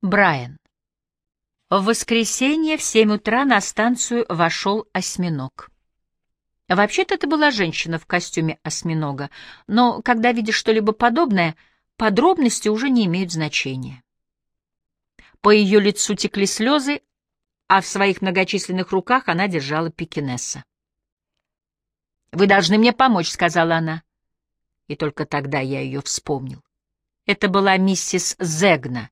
Брайан. В воскресенье в семь утра на станцию вошел осьминог. Вообще-то это была женщина в костюме осьминога, но когда видишь что-либо подобное, подробности уже не имеют значения. По ее лицу текли слезы, а в своих многочисленных руках она держала пекинеса. «Вы должны мне помочь», — сказала она. И только тогда я ее вспомнил. Это была миссис Зегна,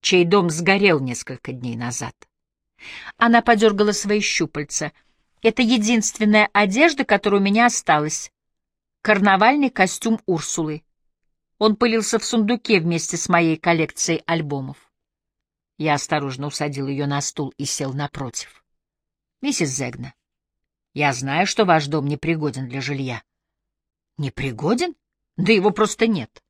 чей дом сгорел несколько дней назад. Она подергала свои щупальца. Это единственная одежда, которая у меня осталась. Карнавальный костюм Урсулы. Он пылился в сундуке вместе с моей коллекцией альбомов. Я осторожно усадил ее на стул и сел напротив. «Миссис Зегна, я знаю, что ваш дом непригоден для жилья». «Непригоден? Да его просто нет.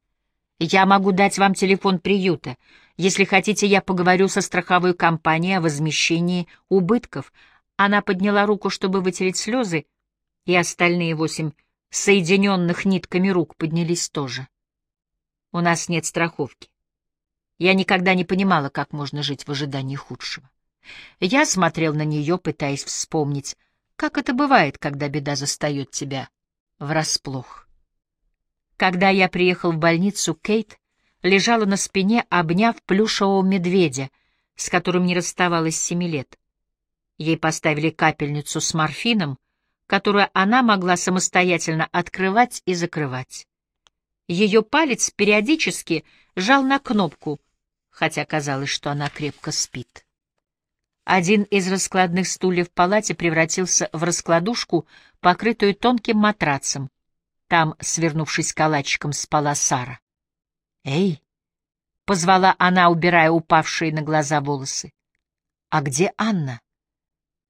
Я могу дать вам телефон приюта. Если хотите, я поговорю со страховой компанией о возмещении убытков. Она подняла руку, чтобы вытереть слезы, и остальные восемь соединенных нитками рук поднялись тоже. У нас нет страховки. Я никогда не понимала, как можно жить в ожидании худшего. Я смотрел на нее, пытаясь вспомнить, как это бывает, когда беда застает тебя врасплох. Когда я приехал в больницу, Кейт лежала на спине, обняв плюшевого медведя, с которым не расставалась семи лет. Ей поставили капельницу с морфином, которую она могла самостоятельно открывать и закрывать. Ее палец периодически жал на кнопку, хотя казалось, что она крепко спит. Один из раскладных стульев в палате превратился в раскладушку, покрытую тонким матрацем. Там, свернувшись калачиком, спала Сара. «Эй!» — позвала она, убирая упавшие на глаза волосы. «А где Анна?»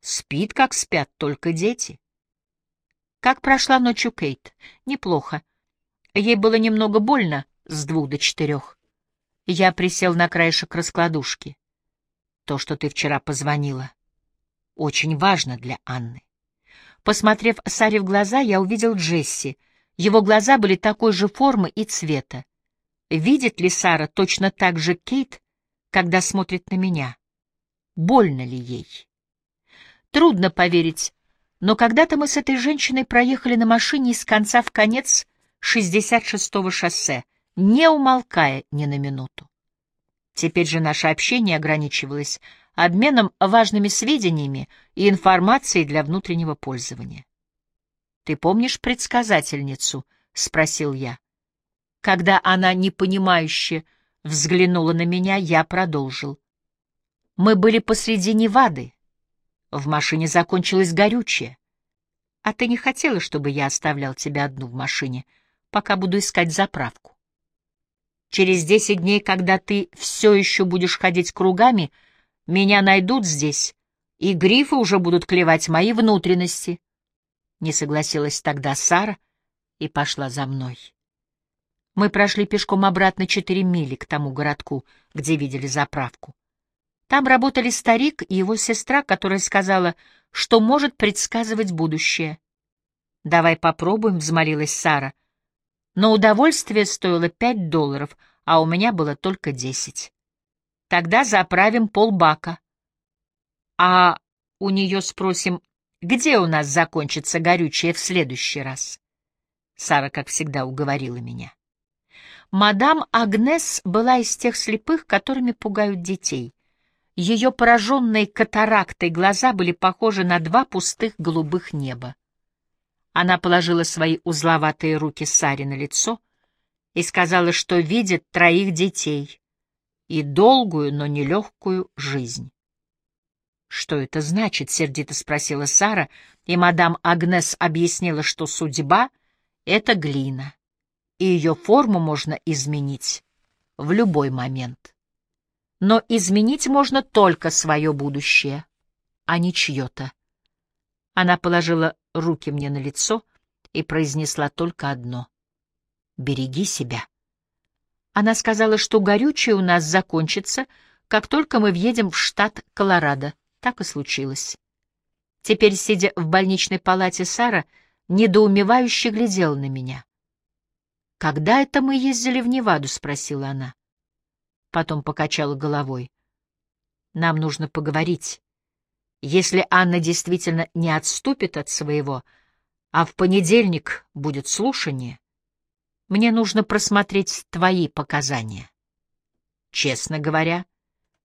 «Спит, как спят только дети». «Как прошла ночью Кейт?» «Неплохо. Ей было немного больно с двух до четырех. Я присел на краешек раскладушки. То, что ты вчера позвонила, очень важно для Анны. Посмотрев Саре в глаза, я увидел Джесси. Его глаза были такой же формы и цвета. Видит ли Сара точно так же Кейт, когда смотрит на меня? Больно ли ей? Трудно поверить, но когда-то мы с этой женщиной проехали на машине из конца в конец 66-го шоссе, не умолкая ни на минуту. Теперь же наше общение ограничивалось обменом важными сведениями и информацией для внутреннего пользования. «Ты помнишь предсказательницу?» — спросил я. Когда она непонимающе взглянула на меня, я продолжил. Мы были посреди Невады. В машине закончилось горючее. А ты не хотела, чтобы я оставлял тебя одну в машине, пока буду искать заправку? Через десять дней, когда ты все еще будешь ходить кругами, меня найдут здесь, и грифы уже будут клевать мои внутренности. Не согласилась тогда Сара и пошла за мной. Мы прошли пешком обратно четыре мили к тому городку, где видели заправку. Там работали старик и его сестра, которая сказала, что может предсказывать будущее. «Давай попробуем», — взмолилась Сара. Но удовольствие стоило пять долларов, а у меня было только десять. Тогда заправим полбака. А у нее спросим, где у нас закончится горючее в следующий раз. Сара, как всегда, уговорила меня. Мадам Агнес была из тех слепых, которыми пугают детей. Ее пораженные катарактой глаза были похожи на два пустых голубых неба. Она положила свои узловатые руки Саре на лицо и сказала, что видит троих детей и долгую, но нелегкую жизнь. «Что это значит?» — сердито спросила Сара, и мадам Агнес объяснила, что судьба — это глина и ее форму можно изменить в любой момент. Но изменить можно только свое будущее, а не чье-то. Она положила руки мне на лицо и произнесла только одно — «Береги себя». Она сказала, что горючее у нас закончится, как только мы въедем в штат Колорадо. Так и случилось. Теперь, сидя в больничной палате, Сара недоумевающе глядела на меня. «Когда это мы ездили в Неваду?» — спросила она. Потом покачала головой. Нам нужно поговорить. Если Анна действительно не отступит от своего, а в понедельник будет слушание, мне нужно просмотреть твои показания. Честно говоря,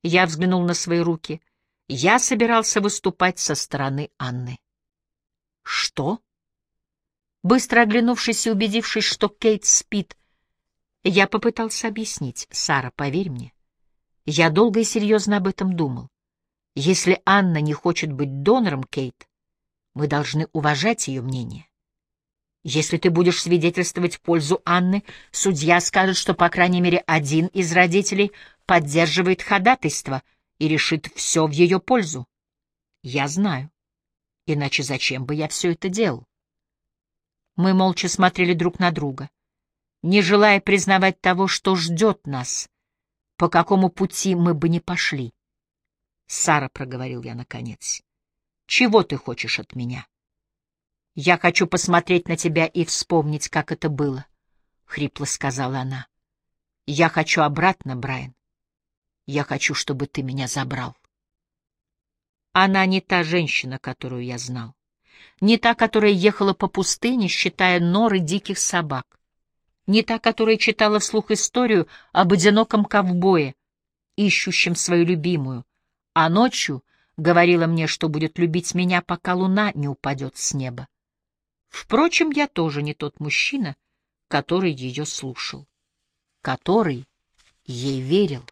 я взглянул на свои руки. Я собирался выступать со стороны Анны. Что? Быстро оглянувшись и убедившись, что Кейт спит, я попытался объяснить. Сара, поверь мне, я долго и серьезно об этом думал. Если Анна не хочет быть донором, Кейт, мы должны уважать ее мнение. Если ты будешь свидетельствовать в пользу Анны, судья скажет, что, по крайней мере, один из родителей поддерживает ходатайство и решит все в ее пользу. Я знаю. Иначе зачем бы я все это делал? Мы молча смотрели друг на друга, не желая признавать того, что ждет нас, по какому пути мы бы не пошли. Сара, — проговорил я наконец, — чего ты хочешь от меня? Я хочу посмотреть на тебя и вспомнить, как это было, — хрипло сказала она. Я хочу обратно, Брайан. Я хочу, чтобы ты меня забрал. Она не та женщина, которую я знал. Не та, которая ехала по пустыне, считая норы диких собак. Не та, которая читала вслух историю об одиноком ковбое, ищущем свою любимую, а ночью говорила мне, что будет любить меня, пока луна не упадет с неба. Впрочем, я тоже не тот мужчина, который ее слушал, который ей верил.